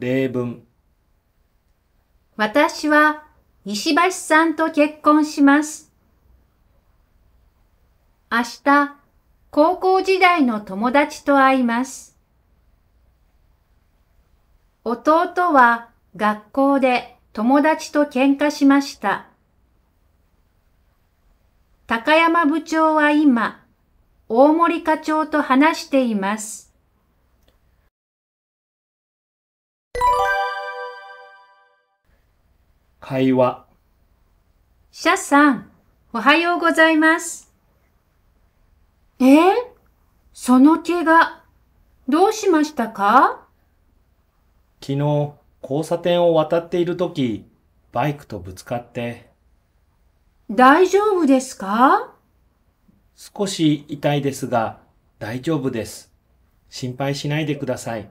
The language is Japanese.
例文。私は石橋さんと結婚します。明日、高校時代の友達と会います。弟は学校で友達と喧嘩しました。高山部長は今、大森課長と話しています。会話。シャさん、おはようございます。え？ー、その怪我、どうしましたか？昨日、交差点を渡っているとき、バイクとぶつかって、大丈夫ですか？少し痛いですが、大丈夫です。心配しないでください。